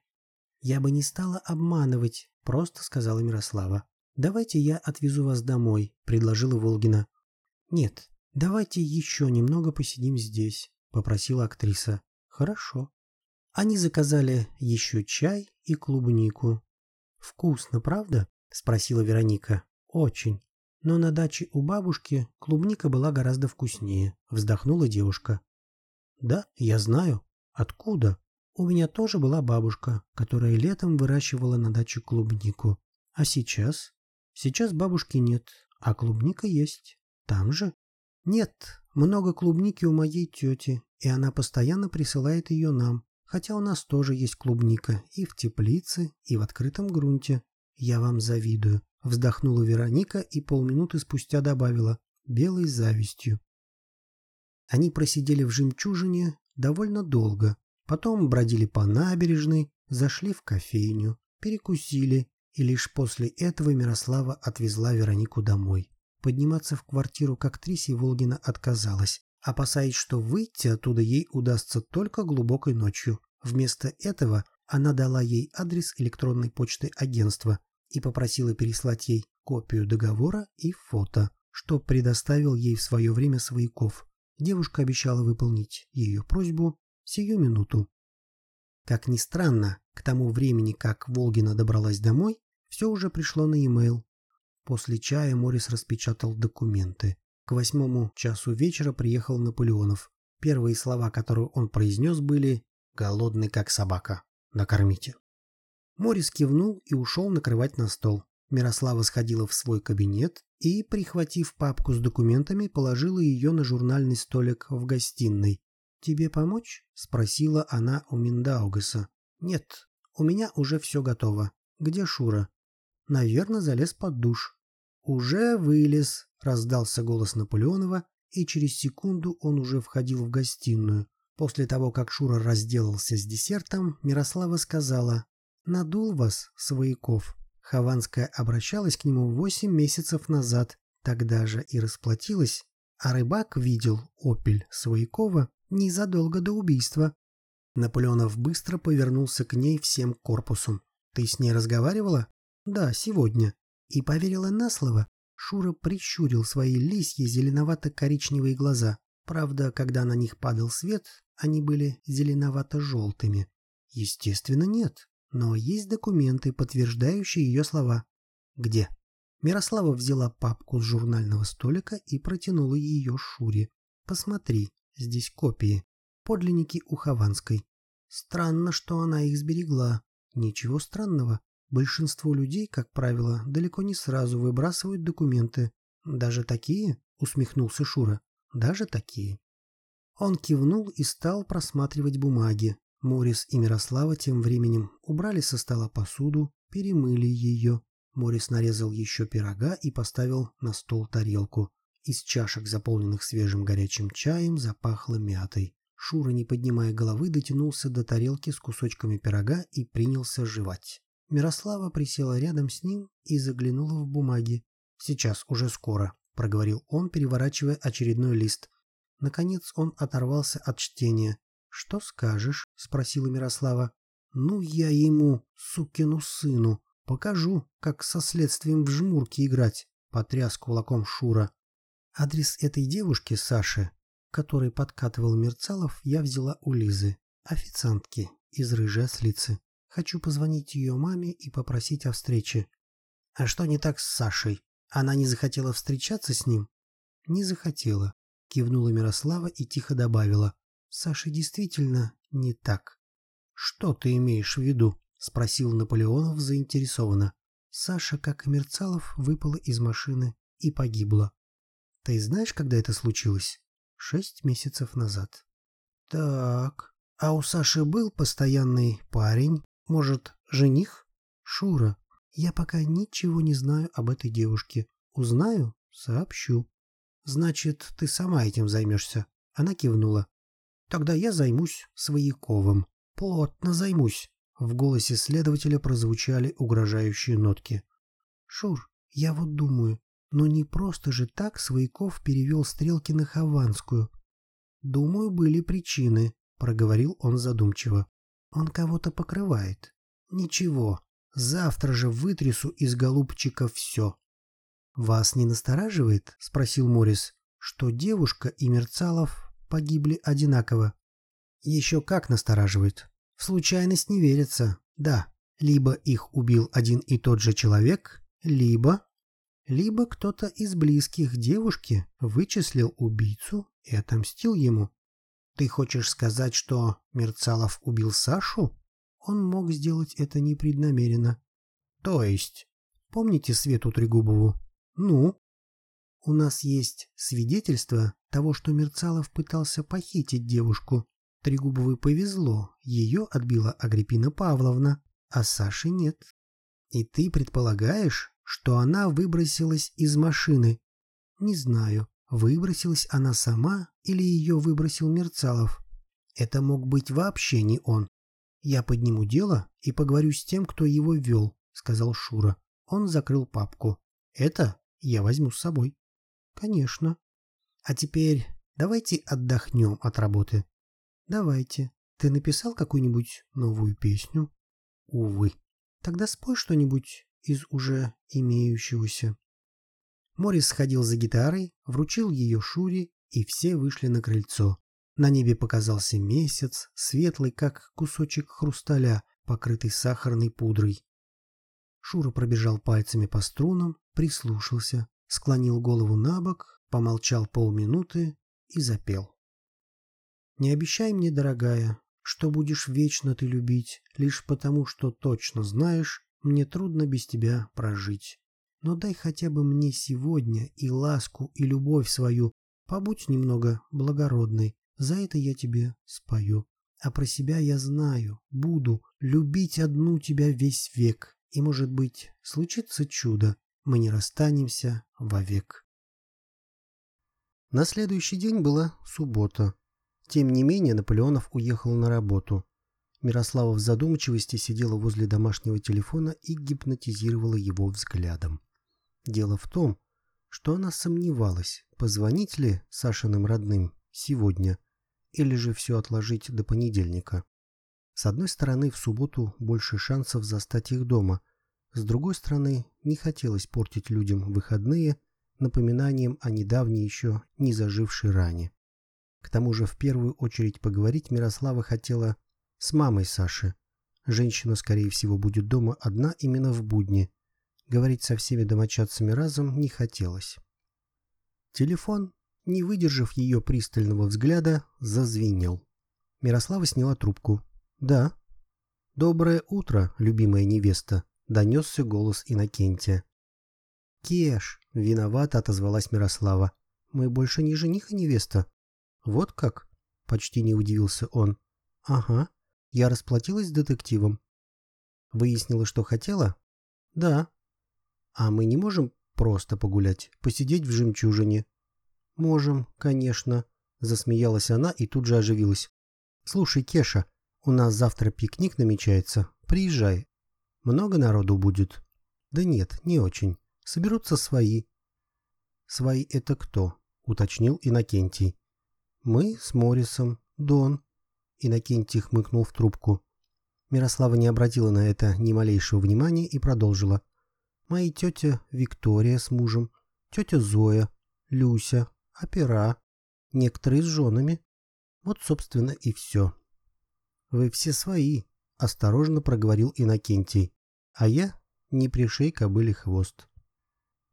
Speaker 1: «Я бы не стала обманывать», — просто сказала Мирослава. «Давайте я отвезу вас домой», — предложила Волгина. «Нет, давайте еще немного посидим здесь», — попросила актриса. «Хорошо». Они заказали еще чай и клубнику. «Вкусно, правда?» — спросила Вероника. «Очень. Но на даче у бабушки клубника была гораздо вкуснее», — вздохнула девушка. «Да, я знаю. Откуда?» У меня тоже была бабушка, которая летом выращивала на даче клубнику. А сейчас? Сейчас бабушки нет, а клубника есть. Там же? Нет, много клубники у моей тети, и она постоянно присылает ее нам. Хотя у нас тоже есть клубника и в теплице, и в открытом грунте. Я вам завидую. Вздохнула Вероника и полминуты спустя добавила белой завистью. Они просидели в жемчужине довольно долго, Потом бродили по набережной, зашли в кофейню, перекусили, и лишь после этого Мирослава отвезла Веронику домой. Подниматься в квартиру к актрисе Волгина отказалась, опасаясь, что выйти оттуда ей удастся только глубокой ночью. Вместо этого она дала ей адрес электронной почты агентства и попросила переслать ей копию договора и фото, что предоставил ей в свое время Свояков. Девушка обещала выполнить ее просьбу сию минуту. Как ни странно, к тому времени, как Волгина добралась домой, все уже пришло на e-mail. После чая Морис распечатал документы. К восьмому часу вечера приехал Наполеонов. Первые слова, которые он произнес, были «голодный как собака, накормите». Морис кивнул и ушел накрывать на стол. Мирослава сходила в свой кабинет и, прихватив папку с документами, положила ее на журнальный столик в гостиной, «Тебе помочь?» — спросила она у Миндаугаса. «Нет, у меня уже все готово. Где Шура?» «Наверное, залез под душ». «Уже вылез», — раздался голос Наполеонова, и через секунду он уже входил в гостиную. После того, как Шура разделался с десертом, Мирослава сказала «Надул вас, Свояков». Хованская обращалась к нему восемь месяцев назад, тогда же и расплатилась, а рыбак видел «Опель» Своякова незадолго до убийства. Наполеонов быстро повернулся к ней всем корпусом. «Ты с ней разговаривала?» «Да, сегодня». И поверила на слово. Шура прищурил свои лисьи зеленовато-коричневые глаза. Правда, когда на них падал свет, они были зеленовато-желтыми. Естественно, нет. Но есть документы, подтверждающие ее слова. Где? Мирослава взяла папку с журнального столика и протянула ее Шуре. «Посмотри, Здесь копии. Подлинники у Хованской. Странно, что она их сберегла. Ничего странного. Большинство людей, как правило, далеко не сразу выбрасывают документы. Даже такие? Усмехнулся Шура. Даже такие. Он кивнул и стал просматривать бумаги. Морис и Мирослава тем временем убрали со стола посуду, перемыли ее. Морис нарезал еще пирога и поставил на стол тарелку. Из чашек, заполненных свежим горячим чаем, запахло мятой. Шура, не поднимая головы, дотянулся до тарелки с кусочками пирога и принялся жевать. Мирослава присела рядом с ним и заглянула в бумаги. «Сейчас, уже скоро», — проговорил он, переворачивая очередной лист. Наконец он оторвался от чтения. «Что скажешь?» — спросила Мирослава. «Ну, я ему, сукину сыну, покажу, как со следствием в жмурки играть», — потряс кулаком Шура. Адрес этой девушки, Саши, который подкатывал Мерцалов, я взяла у Лизы, официантки из рыжей ослицы. Хочу позвонить ее маме и попросить о встрече. А что не так с Сашей? Она не захотела встречаться с ним? Не захотела, кивнула Мирослава и тихо добавила. Саша действительно не так. Что ты имеешь в виду? Спросил Наполеонов заинтересованно. Саша, как и Мерцалов, выпала из машины и погибла. Ты знаешь, когда это случилось? Шесть месяцев назад. Так, а у Саши был постоянный парень? Может, жених? Шура, я пока ничего не знаю об этой девушке. Узнаю — сообщу. Значит, ты сама этим займешься. Она кивнула. Тогда я займусь Свояковым. Плотно займусь. В голосе следователя прозвучали угрожающие нотки. Шур, я вот думаю, но не просто же так Свояков перевел стрелки на Хованскую. Думаю, были причины, проговорил он задумчиво. Он кого-то покрывает. Ничего, завтра же вытрясу из голубчика все. Вас не настораживает, спросил Морис, что девушка и Мерцалов погибли одинаково? Еще как настораживает. В случайность не верится. Да, либо их убил один и тот же человек, либо либо кто-то из близких девушки вычислил убийцу и отомстил ему. Ты хочешь сказать, что Мерцалов убил Сашу? Он мог сделать это непреднамеренно. То есть, помните Свету Трегубову? Ну? У нас есть свидетельство того, что Мерцалов пытался похитить девушку. Трегубовой повезло, ее отбила Агриппина Павловна, а Саши нет. И ты предполагаешь, что она выбросилась из машины. Не знаю, выбросилась она сама или ее выбросил Мерцалов. Это мог быть вообще не он. Я подниму дело и поговорю с тем, кто его вел, сказал Шура. Он закрыл папку. Это я возьму с собой. Конечно. А теперь давайте отдохнем от работы. Давайте. Ты написал какую-нибудь новую песню? Увы. Тогда спой что-нибудь из уже имеющегося. Морис сходил за гитарой, вручил ее Шуре, и все вышли на крыльцо. На небе показался месяц, светлый, как кусочек хрусталя, покрытый сахарной пудрой. Шура пробежал пальцами по струнам, прислушался, склонил голову на бок, помолчал полминуты и запел. «Не обещай мне, дорогая, что будешь вечно ты любить, лишь потому, что точно знаешь, мне трудно без тебя прожить. Но дай хотя бы мне сегодня и ласку, и любовь свою. Побудь немного благородной, за это я тебе спою. А про себя я знаю, буду любить одну тебя весь век. И, может быть, случится чудо, мы не расстанемся вовек. На следующий день была суббота. Тем не менее, Наполеонов уехал на работу. Мирослава в задумчивости сидела возле домашнего телефона и гипнотизировала его взглядом. Дело в том, что она сомневалась, позвонить ли Сашиным родным сегодня или же все отложить до понедельника. С одной стороны, в субботу больше шансов застать их дома, с другой стороны, не хотелось портить людям выходные напоминанием о недавней еще не зажившей ране. К тому же в первую очередь поговорить Мирослава хотела с мамой Саши. Женщина, скорее всего, будет дома одна именно в будни. Говорить со всеми домочадцами разом не хотелось. Телефон, не выдержав ее пристального взгляда, зазвенел. Мирослава сняла трубку. «Да». «Доброе утро, любимая невеста», — донесся голос Иннокентия. «Кеш», — виновато отозвалась Мирослава. «Мы больше не жених и невеста». «Вот как?» почти не удивился он. Ага, я расплатилась с детективом. Выяснила, что хотела? Да. А мы не можем просто погулять, посидеть в жемчужине? Можем, конечно, засмеялась она и тут же оживилась. Слушай, Кеша, у нас завтра пикник намечается. Приезжай. Много народу будет? Да нет, не очень. Соберутся свои. Свои это кто? уточнил Иннокентий. Мы с Морисом, Дон. Иннокентий хмыкнул в трубку. Мирослава не обратила на это ни малейшего внимания и продолжила. «Мои тетя Виктория с мужем, тетя Зоя, Люся, опера, некоторые с женами. Вот, собственно, и все». «Вы все свои», — осторожно проговорил Иннокентий. «А я не пришей кобыли хвост».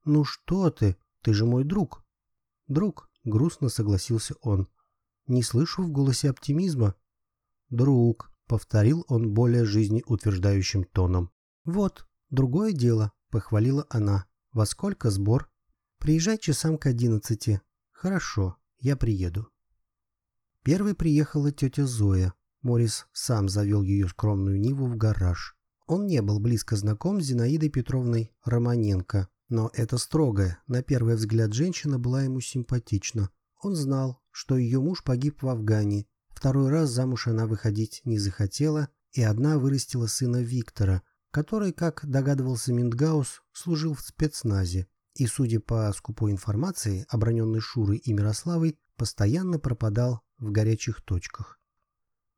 Speaker 1: «Ну что ты? Ты же мой друг». «Друг», — грустно согласился он. «Не слышу в голосе оптимизма». «Друг», повторил он более жизнеутверждающим тоном. «Вот, другое дело», — похвалила она. «Во сколько сбор?» «Приезжай часам к одиннадцати». «Хорошо, я приеду». Первой приехала тетя Зоя. Морис сам завел ее скромную Ниву в гараж. Он не был близко знаком с Зинаидой Петровной Романенко, но эта строгая, на первый взгляд женщина была ему симпатична. Он знал, что ее муж погиб в Афгане, Второй раз замуж она выходить не захотела, и одна вырастила сына Виктора, который, как догадывался Миндгаус, служил в спецназе и, судя по скупой информации, оброненной Шурой и Мирославой, постоянно пропадал в горячих точках.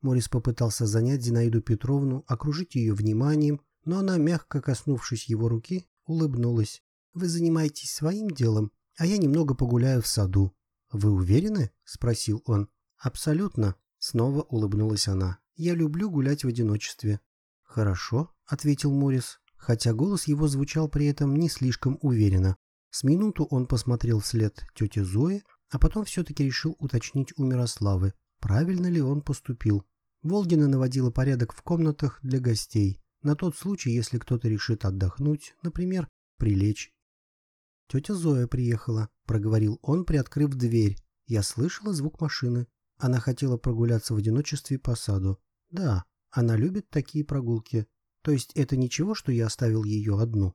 Speaker 1: Морис попытался занять Зинаиду Петровну, окружить ее вниманием, но она, мягко коснувшись его руки, улыбнулась. «Вы занимаетесь своим делом, а я немного погуляю в саду». «Вы уверены?» – спросил он. «Абсолютно», Снова улыбнулась она. «Я люблю гулять в одиночестве». «Хорошо», — ответил Морис, хотя голос его звучал при этом не слишком уверенно. С минуту он посмотрел вслед тете Зои, а потом все-таки решил уточнить у Мирославы, правильно ли он поступил. Волгина наводила порядок в комнатах для гостей, на тот случай, если кто-то решит отдохнуть, например, прилечь. «Тетя Зоя приехала», — проговорил он, приоткрыв дверь. Я слышала звук машины. Она хотела прогуляться в одиночестве по саду. Да, она любит такие прогулки. То есть это ничего, что я оставил ее одну?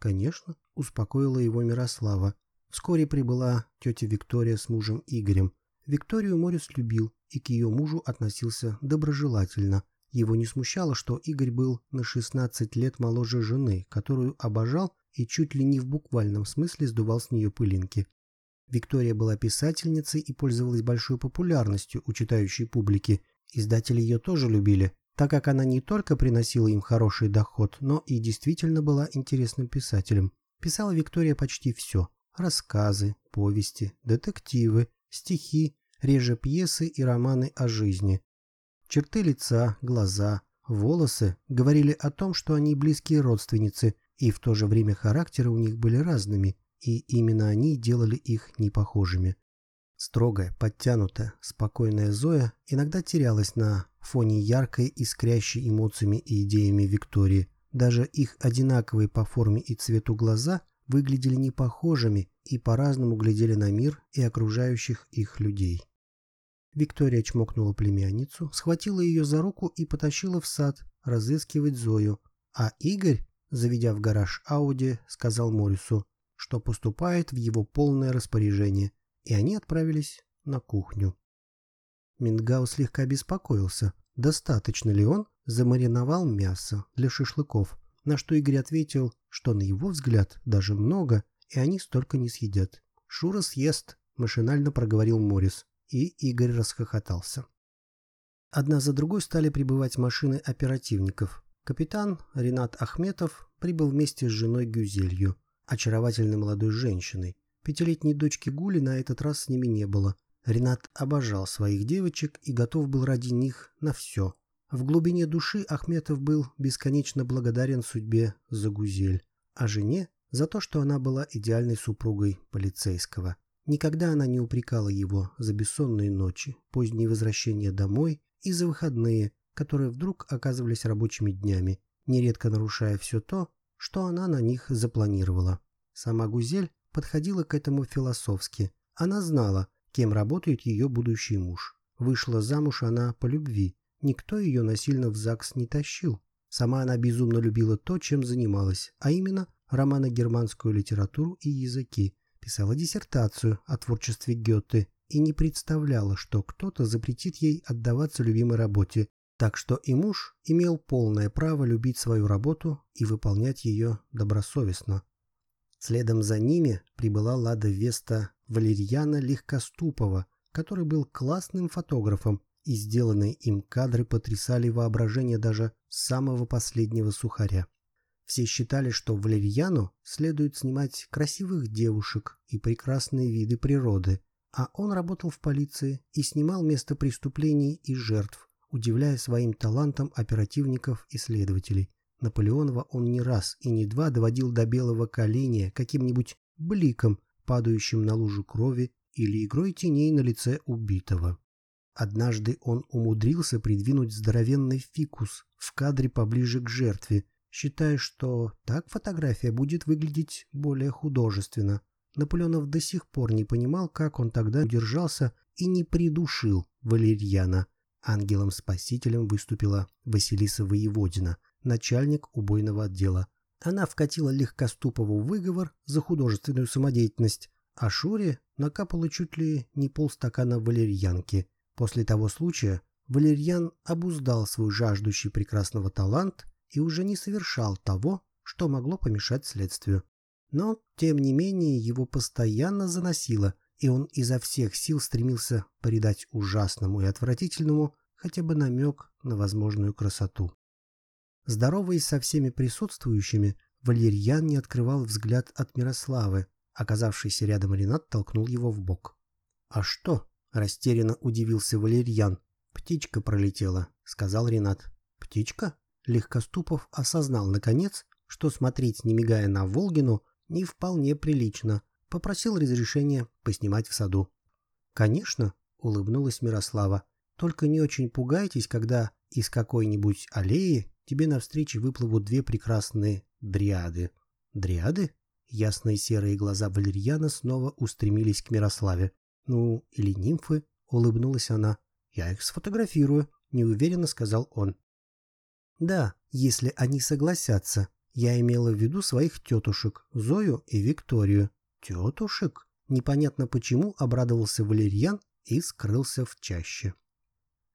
Speaker 1: Конечно, успокоила его Мирослава. Вскоре прибыла тетя Виктория с мужем Игорем. Викторию Морис любил и к ее мужу относился доброжелательно. Его не смущало, что Игорь был на 16 лет моложе жены, которую обожал и чуть ли не в буквальном смысле сдувал с нее пылинки. Виктория была писательницей и пользовалась большой популярностью у читающей публики. Издатели ее тоже любили, так как она не только приносила им хороший доход, но и действительно была интересным писателем. Писала Виктория почти все. Рассказы, повести, детективы, стихи, реже пьесы и романы о жизни. Черты лица, глаза, волосы говорили о том, что они близкие родственницы, и в то же время характеры у них были разными и именно они делали их непохожими. Строгая, подтянутая, спокойная Зоя иногда терялась на фоне яркой, искрящей эмоциями и идеями Виктории. Даже их одинаковые по форме и цвету глаза выглядели непохожими и по-разному глядели на мир и окружающих их людей. Виктория чмокнула племянницу, схватила ее за руку и потащила в сад разыскивать Зою, а Игорь, заведя в гараж Ауди, сказал Морису что поступает в его полное распоряжение, и они отправились на кухню. Мингау слегка беспокоился, достаточно ли он замариновал мясо для шашлыков, на что Игорь ответил, что на его взгляд даже много, и они столько не съедят. «Шура съест», — машинально проговорил Морис, и Игорь расхохотался. Одна за другой стали прибывать машины оперативников. Капитан Ренат Ахметов прибыл вместе с женой Гюзелью очаровательной молодой женщиной. Пятилетней дочки Гули на этот раз с ними не было. Ренат обожал своих девочек и готов был ради них на все. В глубине души Ахметов был бесконечно благодарен судьбе за Гузель, а жене за то, что она была идеальной супругой полицейского. Никогда она не упрекала его за бессонные ночи, поздние возвращения домой и за выходные, которые вдруг оказывались рабочими днями, нередко нарушая все то, что она на них запланировала. Сама Гузель подходила к этому философски. Она знала, кем работает ее будущий муж. Вышла замуж она по любви. Никто ее насильно в ЗАГС не тащил. Сама она безумно любила то, чем занималась, а именно романо-германскую литературу и языки. Писала диссертацию о творчестве Гёте и не представляла, что кто-то запретит ей отдаваться любимой работе, так что и муж имел полное право любить свою работу и выполнять ее добросовестно. Следом за ними прибыла Лада Веста Валерьяна Легкоступова, который был классным фотографом, и сделанные им кадры потрясали воображение даже самого последнего сухаря. Все считали, что Валерьяну следует снимать красивых девушек и прекрасные виды природы, а он работал в полиции и снимал место преступлений и жертв, удивляя своим талантом оперативников и следователей. Наполеонова он не раз и не два доводил до белого коленя каким-нибудь бликом, падающим на лужу крови или игрой теней на лице убитого. Однажды он умудрился придвинуть здоровенный фикус в кадре поближе к жертве, считая, что так фотография будет выглядеть более художественно. Наполеонов до сих пор не понимал, как он тогда удержался и не придушил Валерьяна. Ангелом-спасителем выступила Василиса Воеводина, начальник убойного отдела. Она вкатила Легкоступову выговор за художественную самодеятельность, а Шуре накапала чуть ли не полстакана валерьянки. После того случая Валерьян обуздал свой жаждущий прекрасного талант и уже не совершал того, что могло помешать следствию. Но, тем не менее, его постоянно заносило, и он изо всех сил стремился придать ужасному и отвратительному хотя бы намек на возможную красоту. Здороваясь со всеми присутствующими, Валерьян не открывал взгляд от Мирославы. Оказавшийся рядом Ренат толкнул его в бок. «А что?» – растерянно удивился Валерьян. «Птичка пролетела», – сказал Ренат. «Птичка?» Легкоступов осознал, наконец, что смотреть, не мигая на Волгину, не вполне прилично. Попросил разрешения поснимать в саду. «Конечно», — улыбнулась Мирослава. «Только не очень пугайтесь, когда из какой-нибудь аллеи тебе навстречу выплывут две прекрасные дриады». «Дриады?» Ясные серые глаза Валерьяна снова устремились к Мирославе. «Ну, или нимфы?» — улыбнулась она. «Я их сфотографирую», — неуверенно сказал он. Да, если они согласятся. Я имела в виду своих тетушек, Зою и Викторию. Тетушек? Непонятно почему обрадовался Валерьян и скрылся в чаще.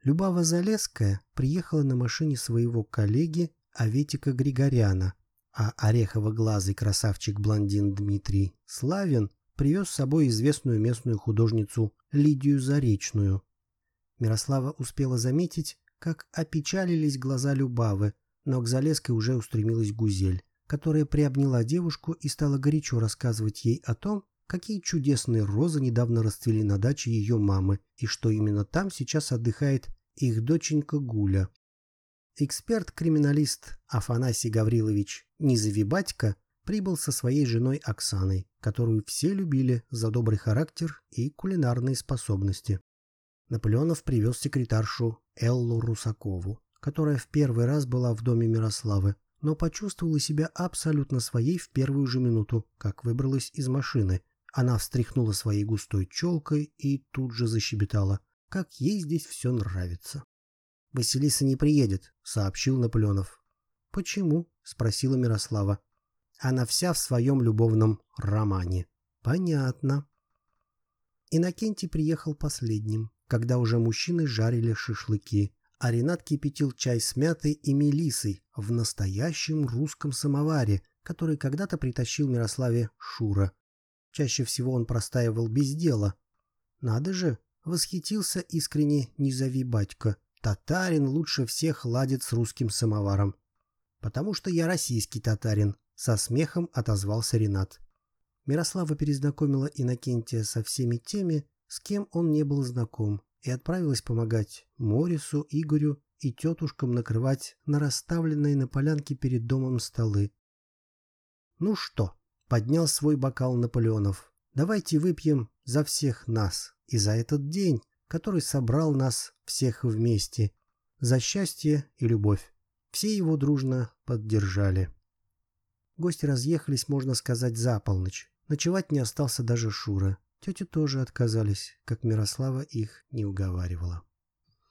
Speaker 1: Любава Залеская приехала на машине своего коллеги Аветика Григоряна, а орехово-глазый красавчик-блондин Дмитрий Славин привез с собой известную местную художницу Лидию Заречную. Мирослава успела заметить, как опечалились глаза Любавы, но к Залеской уже устремилась Гузель, которая приобняла девушку и стала горячо рассказывать ей о том, какие чудесные розы недавно расцвели на даче ее мамы и что именно там сейчас отдыхает их доченька Гуля. Эксперт-криминалист Афанасий Гаврилович Низовибатько прибыл со своей женой Оксаной, которую все любили за добрый характер и кулинарные способности. Наполеонов привез секретаршу Эллу Русакову, которая в первый раз была в доме Мирославы, но почувствовала себя абсолютно своей в первую же минуту, как выбралась из машины. Она встряхнула своей густой челкой и тут же защебетала, как ей здесь все нравится. «Василиса не приедет», — сообщил Наполеонов. «Почему?» — спросила Мирослава. «Она вся в своем любовном романе». «Понятно». Иннокентий приехал последним когда уже мужчины жарили шашлыки, а Ренат кипятил чай с мятой и мелисой в настоящем русском самоваре, который когда-то притащил Мирославе Шура. Чаще всего он простаивал без дела. Надо же, восхитился искренне «Не зови батька». Татарин лучше всех ладит с русским самоваром. «Потому что я российский татарин», — со смехом отозвался Ренат. Мирослава перезнакомила Иннокентия со всеми теми, с кем он не был знаком, и отправилась помогать Морису, Игорю и тетушкам накрывать на расставленные на полянке перед домом столы. «Ну что?» — поднял свой бокал Наполеонов. «Давайте выпьем за всех нас и за этот день, который собрал нас всех вместе, за счастье и любовь». Все его дружно поддержали. Гости разъехались, можно сказать, за полночь. Ночевать не остался даже Шура. Тети тоже отказались, как Мирослава их не уговаривала.